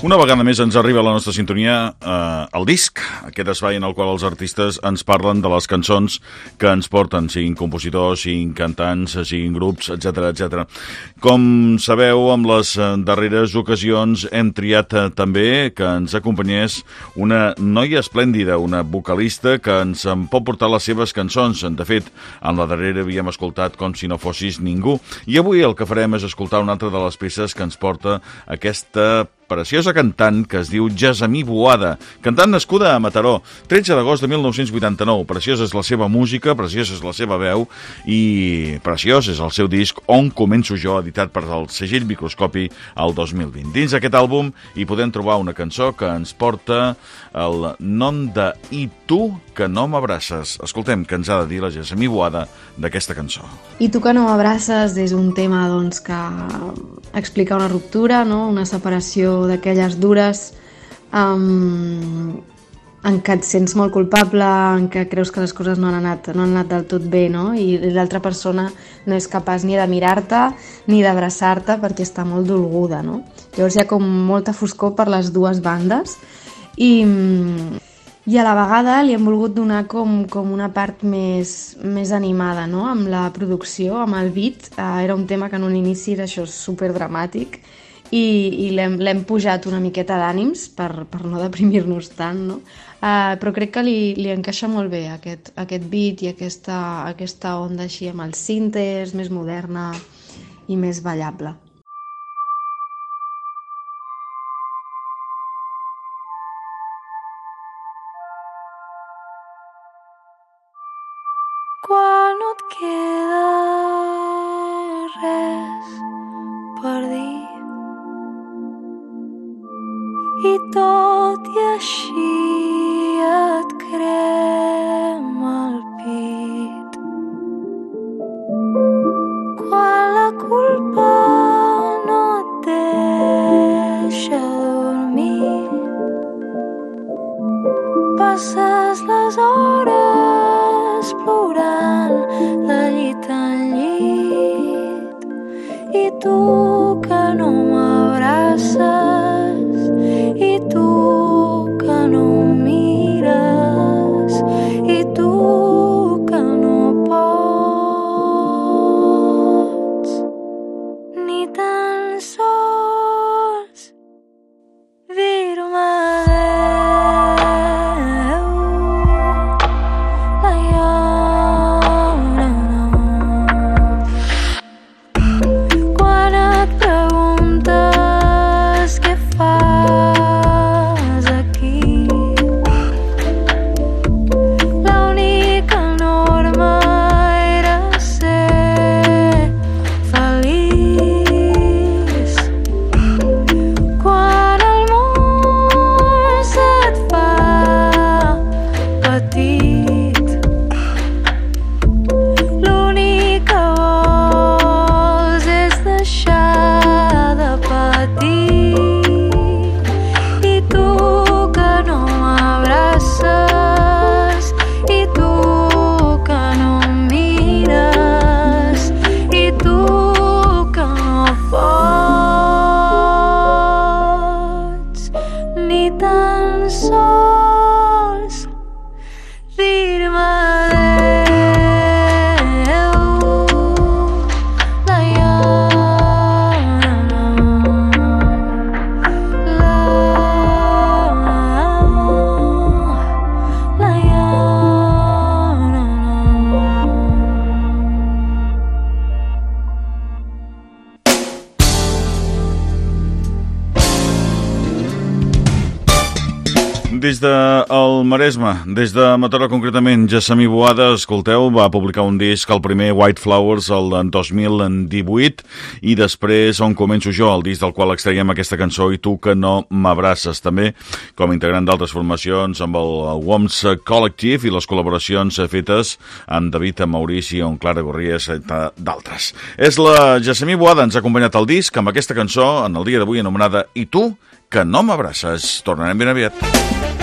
Una vegada més ens arriba a la nostra sintonia eh, el disc, aquest espai en el qual els artistes ens parlen de les cançons que ens porten, siguin compositors, siguin cantants, siguin grups, etc etc. Com sabeu, amb les eh, darreres ocasions hem triat eh, també que ens acompanyés una noia esplèndida, una vocalista que ens en pot portar les seves cançons. De fet, en la darrera havíem escoltat Com si no fossis ningú, i avui el que farem és escoltar una altra de les peces que ens porta aquesta preciosa cantant que es diu Jasamí Boada, cantant nascuda a Mataró, 13 d'agost de 1989. Preciosa és la seva música, preciosa és la seva veu i preciós és el seu disc On començo jo, editat per el segell Microscopi el 2020. Dins d'aquest àlbum hi podem trobar una cançó que ens porta el nom de I tu que no m'abraces. Escoltem què ens ha de dir la Jasamí Boada d'aquesta cançó. I tu que no m'abraces és un tema doncs, que explica una ruptura, no? una separació d'aquelles dures um, en què et sents molt culpable, en què creus que les coses no han anat, no han anat del tot bé, no? I l'altra persona no és capaç ni de mirar-te ni d'abraçar-te perquè està molt dolguda, no? Llavors hi ha com molta foscor per les dues bandes i, i a la vegada li hem volgut donar com, com una part més, més animada, no? Amb la producció, amb el beat, eh, era un tema que en un inici era això super dramàtic i, i l'hem pujat una miqueta d'ànims per, per no deprimir-nos tant, no? Uh, però crec que li, li encaixa molt bé aquest, aquest beat i aquesta, aquesta onda així amb els cintes, més moderna i més ballable. Quan no et queda res per dir i tot i així et crema el pit. Quan la culpa no et deixa dormir, passes les hores i tu que no m'abraces Des de el Maresme, des de Mataró concretament, Jassamí Boada, escolteu, va publicar un disc, el primer White Flowers, el 2018, i després On començo jo, el disc del qual extraiem aquesta cançó, i tu que no m'abraces, també com integrant d'altres formacions amb el WOMS Collective i les col·laboracions fetes amb David Maurici, amb Clara Gorries, d'altres. És la Jassamí Boada, ens ha acompanyat el disc amb aquesta cançó en el dia d'avui anomenada I tu que no m'abraces. Tornarem ben aviat.